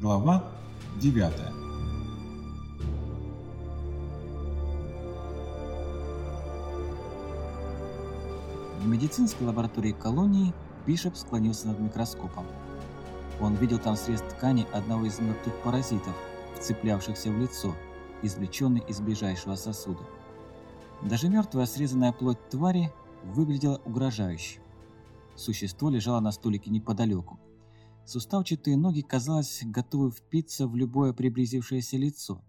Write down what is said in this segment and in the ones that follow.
Глава 9 В медицинской лаборатории колонии Бишоп склонился над микроскопом. Он видел там срез ткани одного из мертвых паразитов, вцеплявшихся в лицо, извлеченный из ближайшего сосуда. Даже мертвая срезанная плоть твари выглядела угрожающе. Существо лежало на столике неподалеку. Суставчатые ноги, казалось, готовы впиться в любое приблизившееся лицо.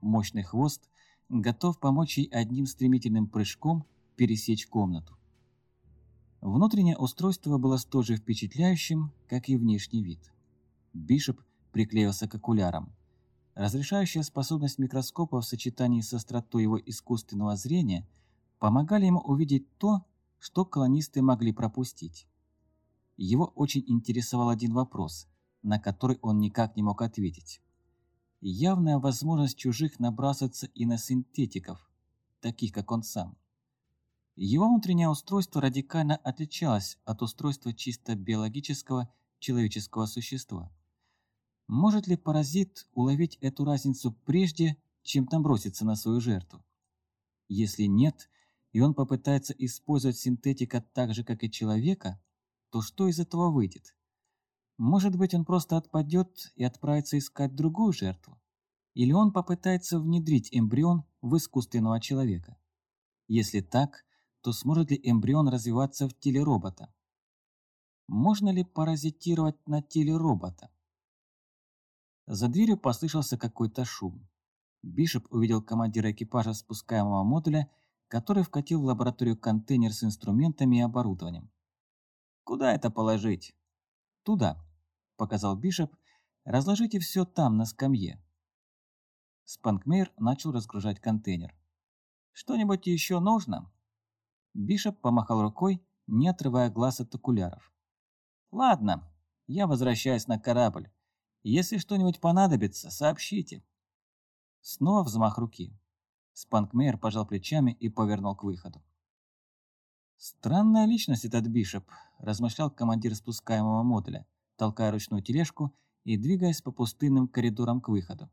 Мощный хвост готов помочь ей одним стремительным прыжком пересечь комнату. Внутреннее устройство было столь же впечатляющим, как и внешний вид. Бишоп приклеился к окулярам. Разрешающая способность микроскопа в сочетании с остротой его искусственного зрения помогали ему увидеть то, что колонисты могли пропустить. Его очень интересовал один вопрос, на который он никак не мог ответить. Явная возможность чужих набрасываться и на синтетиков, таких как он сам. Его внутреннее устройство радикально отличалось от устройства чисто биологического человеческого существа. Может ли паразит уловить эту разницу прежде, чем наброситься на свою жертву? Если нет, и он попытается использовать синтетика так же, как и человека, то что из этого выйдет? Может быть, он просто отпадет и отправится искать другую жертву? Или он попытается внедрить эмбрион в искусственного человека? Если так, то сможет ли эмбрион развиваться в теле робота? Можно ли паразитировать на теле робота? За дверью послышался какой-то шум. Бишоп увидел командира экипажа спускаемого модуля, который вкатил в лабораторию контейнер с инструментами и оборудованием. «Куда это положить?» «Туда», — показал Бишоп. «Разложите все там, на скамье». Спанкмейр начал разгружать контейнер. «Что-нибудь еще нужно?» Бишоп помахал рукой, не отрывая глаз от окуляров. «Ладно, я возвращаюсь на корабль. Если что-нибудь понадобится, сообщите». Снова взмах руки. Спанкмейер пожал плечами и повернул к выходу. «Странная личность этот Бишоп», – размышлял командир спускаемого модуля, толкая ручную тележку и двигаясь по пустынным коридорам к выходу.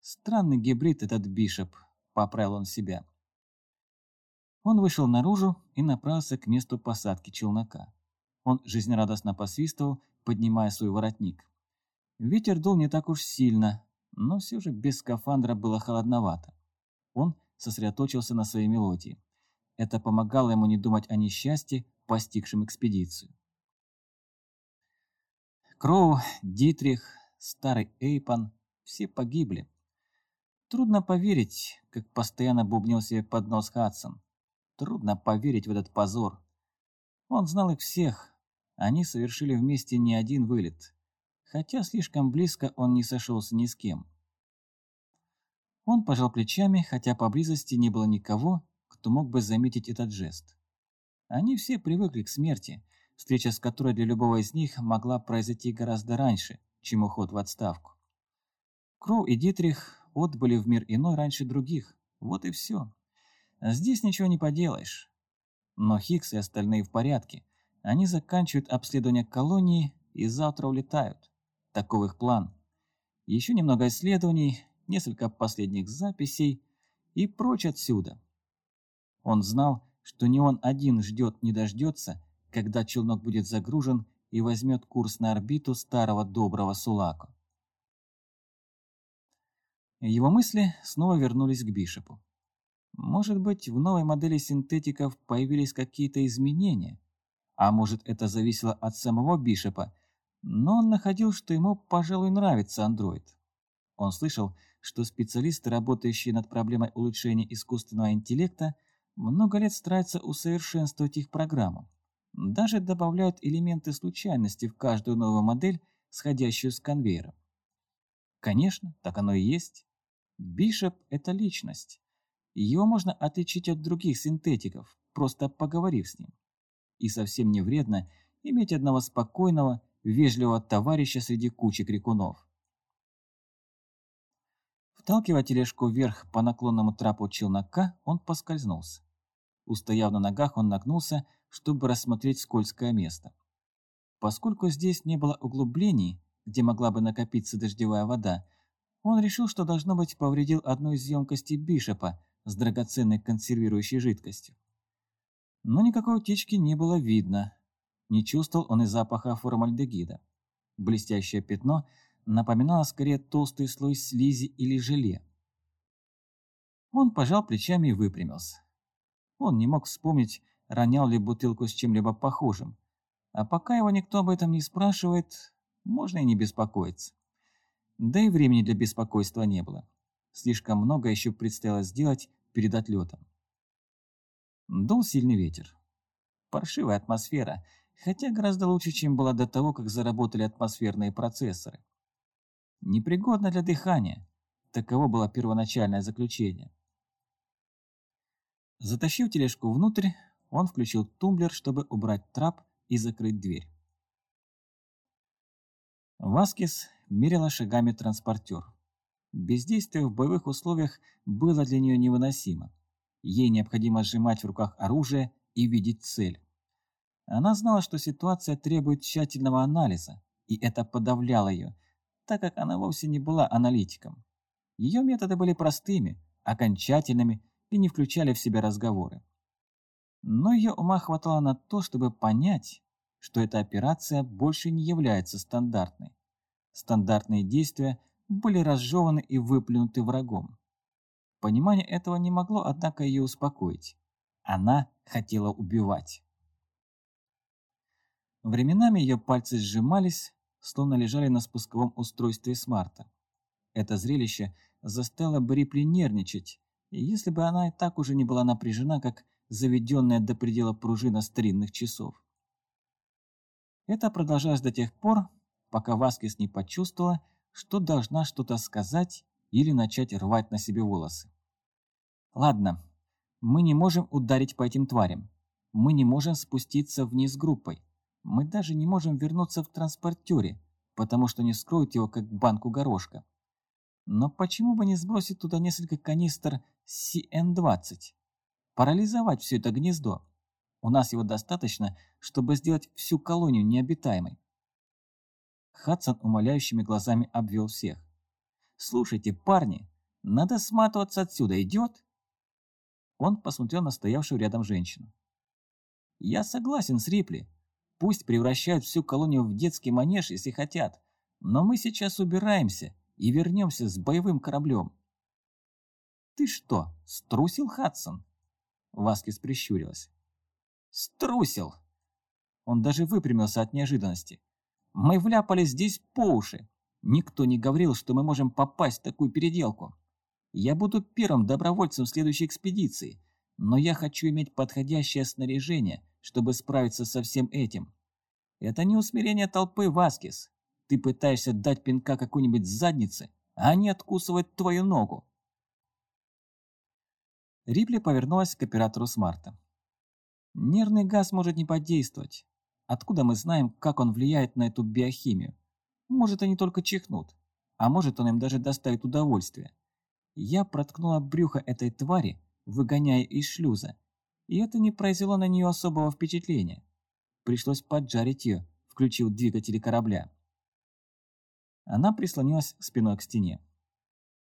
«Странный гибрид этот Бишоп», – поправил он себя. Он вышел наружу и направился к месту посадки челнока. Он жизнерадостно посвистывал, поднимая свой воротник. Ветер дул не так уж сильно, но все же без скафандра было холодновато. Он сосредоточился на своей мелодии. Это помогало ему не думать о несчастье, постигшем экспедицию. Кроу, Дитрих, старый Эйпан – все погибли. Трудно поверить, как постоянно бубнил себе под нос Хадсон. Трудно поверить в этот позор. Он знал их всех. Они совершили вместе не один вылет. Хотя слишком близко он не сошелся ни с кем. Он пожал плечами, хотя поблизости не было никого, кто мог бы заметить этот жест. Они все привыкли к смерти, встреча с которой для любого из них могла произойти гораздо раньше, чем уход в отставку. Кроу и Дитрих отбыли в мир иной раньше других. Вот и все. Здесь ничего не поделаешь. Но Хикс и остальные в порядке. Они заканчивают обследование колонии и завтра улетают. Таков их план. Еще немного исследований, несколько последних записей и прочь отсюда. Он знал, что не он один ждет не дождется, когда челнок будет загружен и возьмет курс на орбиту старого доброго Сулаку. Его мысли снова вернулись к Бишопу. Может быть, в новой модели синтетиков появились какие-то изменения, а может, это зависело от самого Бишопа, но он находил, что ему, пожалуй, нравится андроид. Он слышал, что специалисты, работающие над проблемой улучшения искусственного интеллекта, много лет стараются усовершенствовать их программу. Даже добавляют элементы случайности в каждую новую модель, сходящую с конвейера. Конечно, так оно и есть. Бишоп – это личность. Его можно отличить от других синтетиков, просто поговорив с ним. И совсем не вредно иметь одного спокойного, вежливого товарища среди кучи крикунов. Вталкивая тележку вверх по наклонному трапу челнока, он поскользнулся. Устояв на ногах, он нагнулся, чтобы рассмотреть скользкое место. Поскольку здесь не было углублений, где могла бы накопиться дождевая вода, он решил, что должно быть повредил одну из емкостей Бишопа с драгоценной консервирующей жидкостью. Но никакой утечки не было видно. Не чувствовал он и запаха формальдегида. Блестящее пятно напоминало скорее толстый слой слизи или желе. Он пожал плечами и выпрямился. Он не мог вспомнить, ронял ли бутылку с чем-либо похожим. А пока его никто об этом не спрашивает, можно и не беспокоиться. Да и времени для беспокойства не было. Слишком много еще предстояло сделать перед отлетом. Дул сильный ветер. Паршивая атмосфера, хотя гораздо лучше, чем была до того, как заработали атмосферные процессоры. Непригодно для дыхания. Таково было первоначальное заключение. Затащив тележку внутрь, он включил тумблер, чтобы убрать трап и закрыть дверь. Васкис мерила шагами транспортер. Бездействие в боевых условиях было для нее невыносимо. Ей необходимо сжимать в руках оружие и видеть цель. Она знала, что ситуация требует тщательного анализа, и это подавляло ее, так как она вовсе не была аналитиком. Ее методы были простыми, окончательными и не включали в себя разговоры. Но ее ума хватало на то, чтобы понять, что эта операция больше не является стандартной. Стандартные действия были разжеваны и выплюнуты врагом. Понимание этого не могло, однако, ее успокоить. Она хотела убивать. Временами ее пальцы сжимались, словно лежали на спусковом устройстве смарта. Это зрелище заставило Брипли нервничать, если бы она и так уже не была напряжена, как заведенная до предела пружина старинных часов. Это продолжалось до тех пор, пока Васкис не почувствовала, что должна что-то сказать или начать рвать на себе волосы. Ладно, мы не можем ударить по этим тварям. Мы не можем спуститься вниз группой. Мы даже не можем вернуться в транспортере, потому что не скроют его как банку горошка. Но почему бы не сбросить туда несколько канистр CN-20? Парализовать все это гнездо. У нас его достаточно, чтобы сделать всю колонию необитаемой. Хадсон умоляющими глазами обвел всех. «Слушайте, парни, надо сматываться отсюда, идет?» Он посмотрел на стоявшую рядом женщину. «Я согласен с Рипли. Пусть превращают всю колонию в детский манеж, если хотят. Но мы сейчас убираемся и вернемся с боевым кораблем». «Ты что, струсил, Хадсон?» Васкис прищурилась. «Струсил!» Он даже выпрямился от неожиданности. «Мы вляпались здесь по уши. Никто не говорил, что мы можем попасть в такую переделку. Я буду первым добровольцем следующей экспедиции, но я хочу иметь подходящее снаряжение, чтобы справиться со всем этим. Это не усмирение толпы, Васкис. Ты пытаешься дать пинка какой-нибудь заднице, а они откусывают твою ногу. Рипли повернулась к оператору Смарта. «Нервный газ может не подействовать. Откуда мы знаем, как он влияет на эту биохимию? Может, они только чихнут, а может, он им даже доставит удовольствие. Я проткнула брюхо этой твари, выгоняя из шлюза, и это не произвело на нее особого впечатления. Пришлось поджарить ее, включив двигатели корабля. Она прислонилась спиной к стене.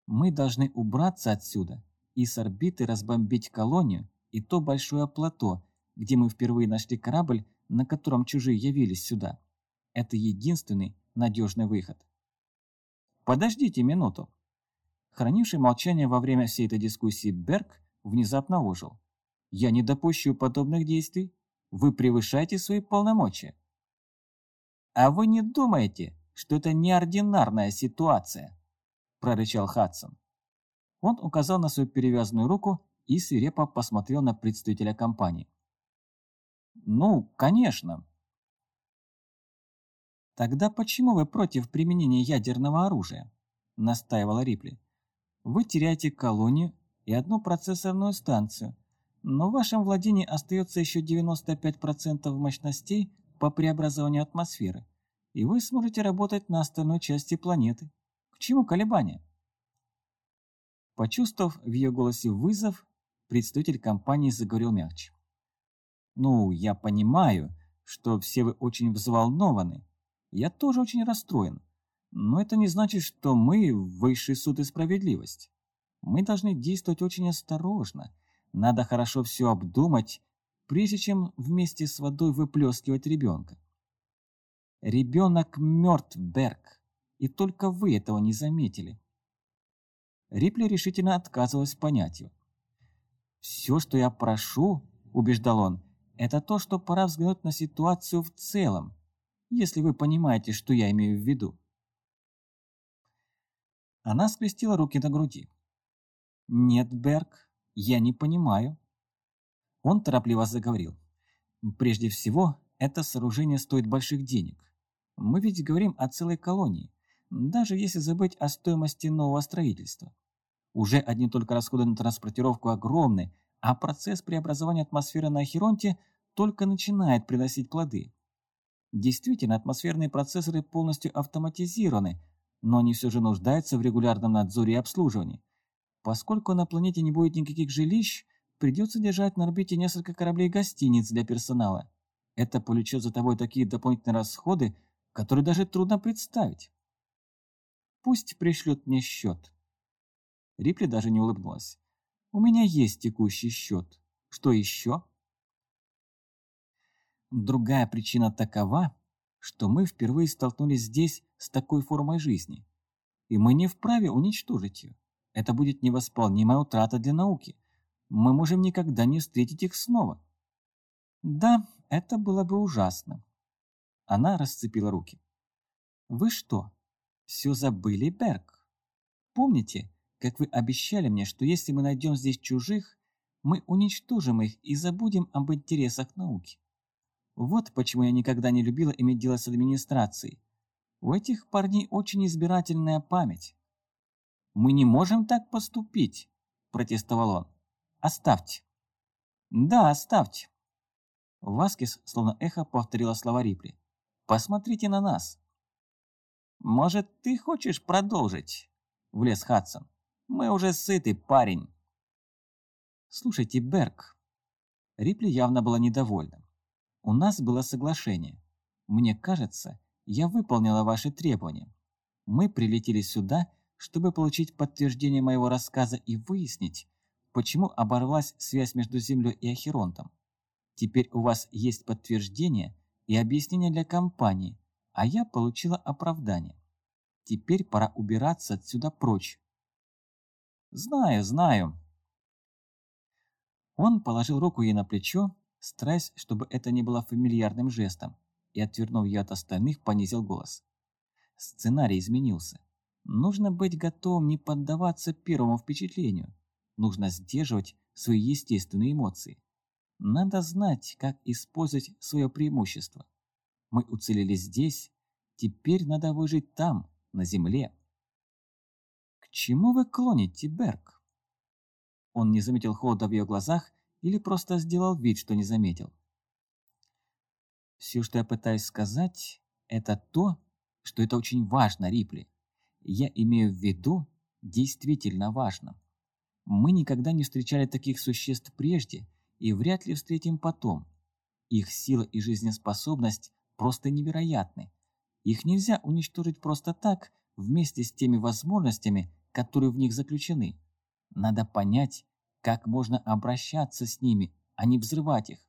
«Мы должны убраться отсюда и с орбиты разбомбить колонию и то большое плато, где мы впервые нашли корабль, на котором чужие явились сюда. Это единственный надежный выход. Подождите минуту. Хранивший молчание во время всей этой дискуссии Берг внезапно ожил. Я не допущу подобных действий. Вы превышаете свои полномочия. А вы не думаете, что это неординарная ситуация? прорычал Хадсон. Он указал на свою перевязанную руку и свирепо посмотрел на представителя компании. «Ну, конечно». «Тогда почему вы против применения ядерного оружия?» – настаивала Рипли. «Вы теряете колонию и одну процессорную станцию, но в вашем владении остается еще 95% мощностей по преобразованию атмосферы, и вы сможете работать на остальной части планеты. К чему колебания?» Почувствовав в ее голосе вызов, представитель компании заговорил мягче. «Ну, я понимаю, что все вы очень взволнованы. Я тоже очень расстроен. Но это не значит, что мы – высший суд и справедливость. Мы должны действовать очень осторожно. Надо хорошо все обдумать, прежде чем вместе с водой выплескивать ребенка. Ребенок мертв, Берг, и только вы этого не заметили. Рипли решительно отказывалась понятию. «Все, что я прошу, — убеждал он, — это то, что пора взглянуть на ситуацию в целом, если вы понимаете, что я имею в виду». Она скрестила руки на груди. «Нет, Берг, я не понимаю». Он торопливо заговорил. «Прежде всего, это сооружение стоит больших денег. Мы ведь говорим о целой колонии даже если забыть о стоимости нового строительства. Уже одни только расходы на транспортировку огромны, а процесс преобразования атмосферы на Ахеронте только начинает приносить плоды. Действительно, атмосферные процессоры полностью автоматизированы, но они все же нуждаются в регулярном надзоре и обслуживании. Поскольку на планете не будет никаких жилищ, придется держать на орбите несколько кораблей-гостиниц для персонала. Это повлечет за тобой такие дополнительные расходы, которые даже трудно представить. Пусть пришлет мне счет. Рипли даже не улыбнулась. У меня есть текущий счет. Что еще? Другая причина такова, что мы впервые столкнулись здесь с такой формой жизни. И мы не вправе уничтожить ее. Это будет невосполнимая утрата для науки. Мы можем никогда не встретить их снова. Да, это было бы ужасно. Она расцепила руки. Вы что, все забыли, Берг? Помните, как вы обещали мне, что если мы найдем здесь чужих, мы уничтожим их и забудем об интересах науки? Вот почему я никогда не любила иметь дело с администрацией. У этих парней очень избирательная память. «Мы не можем так поступить», – протестовал он. «Оставьте». «Да, оставьте». Васкис, словно эхо, повторила слова Рипли. «Посмотрите на нас. «Может, ты хочешь продолжить?» – влез Хадсон. «Мы уже сыты, парень». «Слушайте, Берг». Рипли явно была недовольна. «У нас было соглашение. Мне кажется, я выполнила ваши требования. Мы прилетели сюда, чтобы получить подтверждение моего рассказа и выяснить, почему оборвалась связь между Землей и Ахеронтом. Теперь у вас есть подтверждение и объяснение для компании, а я получила оправдание. Теперь пора убираться отсюда прочь. Знаю, знаю. Он положил руку ей на плечо, стараясь, чтобы это не было фамильярным жестом, и, отвернув ее от остальных, понизил голос. Сценарий изменился. Нужно быть готовым не поддаваться первому впечатлению. Нужно сдерживать свои естественные эмоции. Надо знать, как использовать свое преимущество. Мы уцелели здесь, теперь надо выжить там, на земле. К чему вы клоните, Берг? Он не заметил холода в ее глазах или просто сделал вид, что не заметил. Все, что я пытаюсь сказать, это то, что это очень важно, Рипли. Я имею в виду действительно важно. Мы никогда не встречали таких существ прежде и вряд ли встретим потом. Их сила и жизнеспособность просто невероятны. Их нельзя уничтожить просто так, вместе с теми возможностями, которые в них заключены. Надо понять, как можно обращаться с ними, а не взрывать их.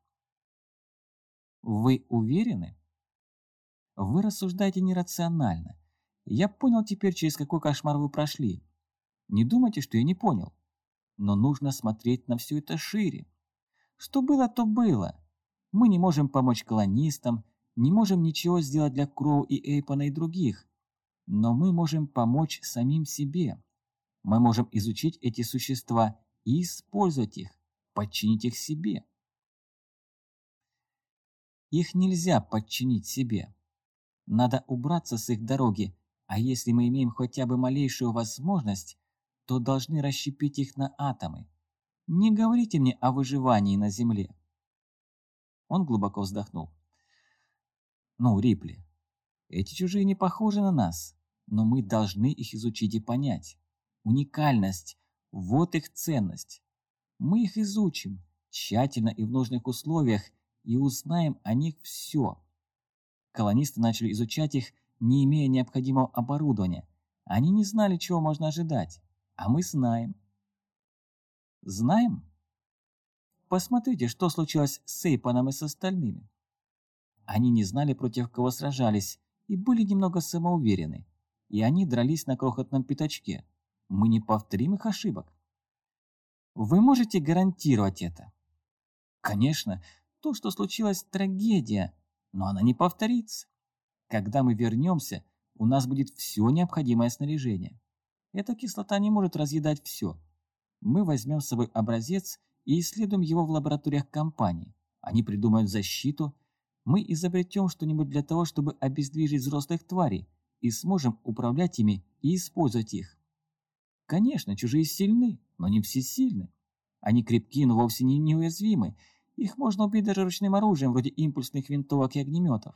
Вы уверены? Вы рассуждаете нерационально. Я понял теперь, через какой кошмар вы прошли. Не думайте, что я не понял. Но нужно смотреть на все это шире. Что было, то было. Мы не можем помочь колонистам, не можем ничего сделать для Кроу и Эйпона и других. Но мы можем помочь самим себе. Мы можем изучить эти существа и использовать их, подчинить их себе. Их нельзя подчинить себе. Надо убраться с их дороги, а если мы имеем хотя бы малейшую возможность, то должны расщепить их на атомы. Не говорите мне о выживании на Земле. Он глубоко вздохнул. Ну, Рипли, эти чужие не похожи на нас, но мы должны их изучить и понять. Уникальность – вот их ценность. Мы их изучим, тщательно и в нужных условиях, и узнаем о них все. Колонисты начали изучать их не имея необходимого оборудования. Они не знали, чего можно ожидать. А мы знаем. Знаем? Посмотрите, что случилось с Сейпаном и с остальными. Они не знали, против кого сражались, и были немного самоуверены. И они дрались на крохотном пятачке. Мы не повторим их ошибок. Вы можете гарантировать это? Конечно, то, что случилось, трагедия, но она не повторится. Когда мы вернемся, у нас будет все необходимое снаряжение. Эта кислота не может разъедать все. Мы возьмем с собой образец и исследуем его в лабораториях компании. Они придумают защиту. Мы изобретем что-нибудь для того, чтобы обездвижить взрослых тварей и сможем управлять ими и использовать их. Конечно, чужие сильны, но не все сильны. Они крепки, но вовсе не неуязвимы. Их можно убить даже ручным оружием, вроде импульсных винтовок и огнеметов.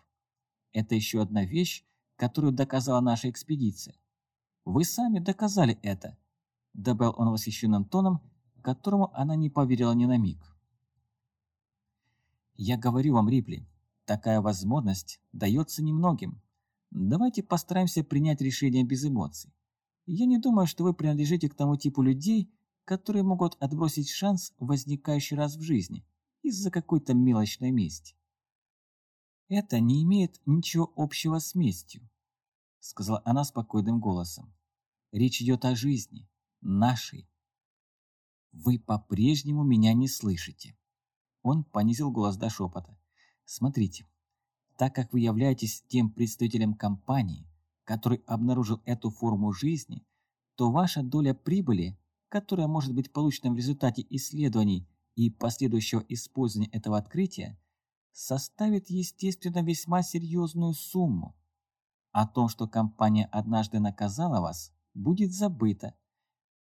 Это еще одна вещь, которую доказала наша экспедиция. Вы сами доказали это, добавил он восхищенным тоном, которому она не поверила ни на миг. Я говорю вам, Рипли, такая возможность дается немногим. Давайте постараемся принять решение без эмоций. Я не думаю, что вы принадлежите к тому типу людей, которые могут отбросить шанс, возникающий раз в жизни, из-за какой-то мелочной мести. «Это не имеет ничего общего с местью», — сказала она спокойным голосом. «Речь идет о жизни, нашей». «Вы по-прежнему меня не слышите». Он понизил голос до шепота. «Смотрите, так как вы являетесь тем представителем компании, который обнаружил эту форму жизни, то ваша доля прибыли, которая может быть получена в результате исследований и последующего использования этого открытия, составит, естественно, весьма серьезную сумму. О том, что компания однажды наказала вас, будет забыто.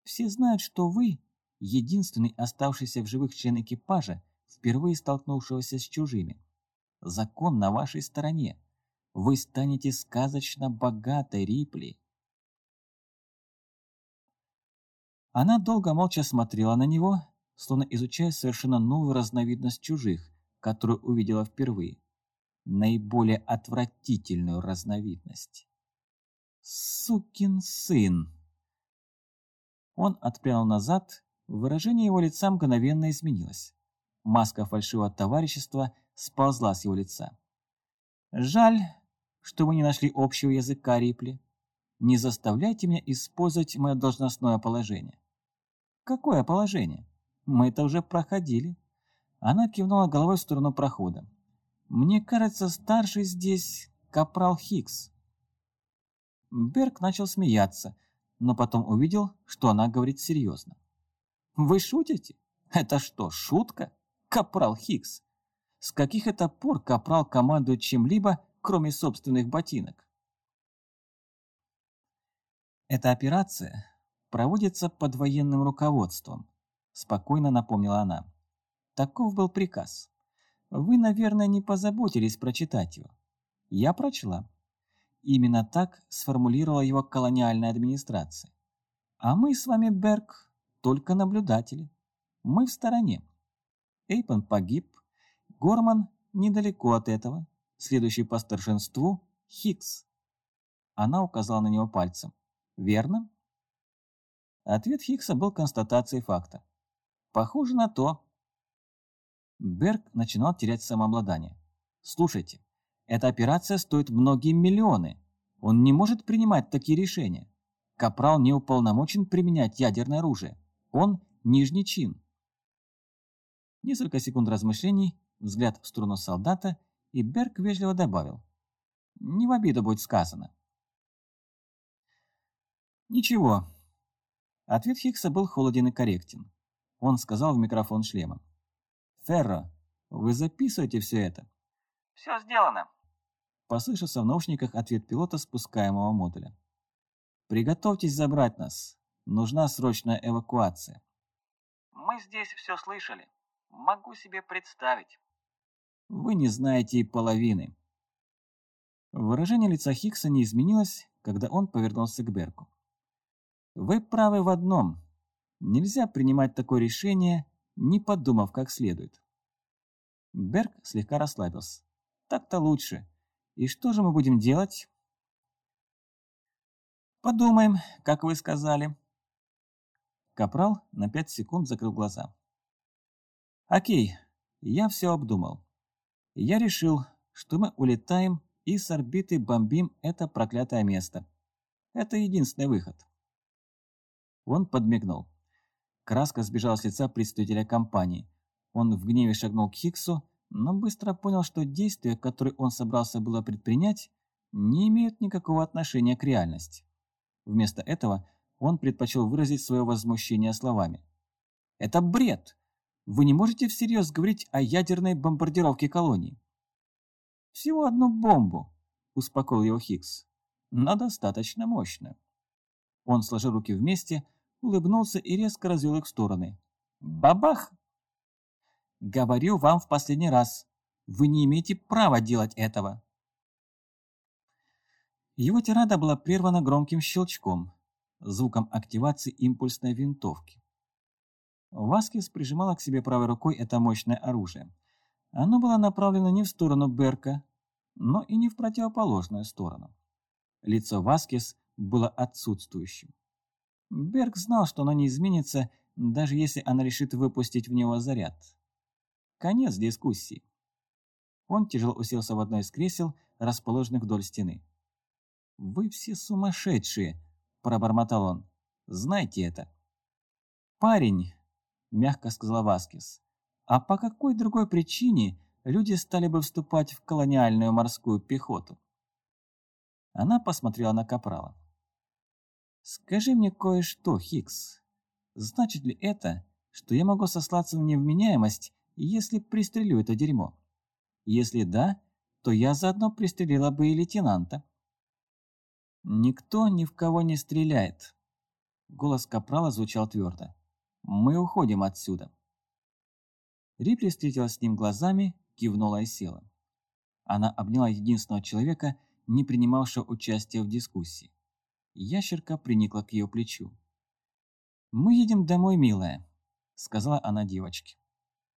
Все знают, что вы – единственный оставшийся в живых член экипажа, впервые столкнувшегося с чужими. Закон на вашей стороне. Вы станете сказочно богатой, Рипли. Она долго молча смотрела на него, словно изучая совершенно новую разновидность чужих, которую увидела впервые. Наиболее отвратительную разновидность. «Сукин сын!» Он отпрянул назад, выражение его лица мгновенно изменилось. Маска фальшивого товарищества сползла с его лица. «Жаль, что вы не нашли общего языка, Рипли. Не заставляйте меня использовать мое должностное положение». «Какое положение? Мы это уже проходили». Она кивнула головой в сторону прохода. «Мне кажется, старший здесь капрал Хикс». Берг начал смеяться, но потом увидел, что она говорит серьезно. «Вы шутите? Это что, шутка? Капрал Хикс? С каких это пор капрал командует чем-либо, кроме собственных ботинок?» Эта операция проводится под военным руководством, спокойно напомнила она. Таков был приказ. Вы, наверное, не позаботились прочитать его. Я прочла. Именно так сформулировала его колониальная администрация. А мы с вами, Берг, только наблюдатели. Мы в стороне. Эйпон погиб. Горман недалеко от этого. Следующий по старшинству – Хикс. Она указала на него пальцем. Верно? Ответ Хикса был констатацией факта. Похоже на то. Берг начинал терять самообладание. «Слушайте, эта операция стоит многие миллионы. Он не может принимать такие решения. Капрал не уполномочен применять ядерное оружие. Он нижний чин». Несколько секунд размышлений, взгляд в сторону солдата, и Берг вежливо добавил. «Не в обиду будет сказано». «Ничего». Ответ Хиггса был холоден и корректен. Он сказал в микрофон шлема. «Ферро, вы записываете все это?» «Все сделано», — послышался в наушниках ответ пилота спускаемого модуля. «Приготовьтесь забрать нас. Нужна срочная эвакуация». «Мы здесь все слышали. Могу себе представить». «Вы не знаете и половины». Выражение лица Хиггса не изменилось, когда он повернулся к Берку. «Вы правы в одном. Нельзя принимать такое решение, не подумав как следует. Берг слегка расслабился. Так-то лучше. И что же мы будем делать? Подумаем, как вы сказали. Капрал на пять секунд закрыл глаза. Окей, я все обдумал. Я решил, что мы улетаем и с орбиты бомбим это проклятое место. Это единственный выход. Он подмигнул. Краска сбежала с лица представителя компании. Он в гневе шагнул к Хиксу, но быстро понял, что действия, которые он собрался было предпринять, не имеют никакого отношения к реальности. Вместо этого он предпочел выразить свое возмущение словами. «Это бред! Вы не можете всерьез говорить о ядерной бомбардировке колонии?» «Всего одну бомбу», — успокоил его Хикс, — «но достаточно мощно». Он сложил руки вместе, улыбнулся и резко развел их в стороны. «Бабах!» «Говорю вам в последний раз, вы не имеете права делать этого!» Его тирада была прервана громким щелчком, звуком активации импульсной винтовки. Васкис прижимала к себе правой рукой это мощное оружие. Оно было направлено не в сторону Берка, но и не в противоположную сторону. Лицо Васкис было отсутствующим. Берг знал, что оно не изменится, даже если она решит выпустить в него заряд. Конец дискуссии. Он тяжело уселся в одно из кресел, расположенных вдоль стены. «Вы все сумасшедшие!» – пробормотал он. «Знайте это!» «Парень!» – мягко сказала Васкис. «А по какой другой причине люди стали бы вступать в колониальную морскую пехоту?» Она посмотрела на Капрала. «Скажи мне кое-что, Хикс. Значит ли это, что я могу сослаться на невменяемость, если пристрелю это дерьмо? Если да, то я заодно пристрелила бы и лейтенанта». «Никто ни в кого не стреляет». Голос Капрала звучал твердо. «Мы уходим отсюда». Рипли встретилась с ним глазами, кивнула и села. Она обняла единственного человека, не принимавшего участия в дискуссии. Ящерка приникла к ее плечу. «Мы едем домой, милая», — сказала она девочке.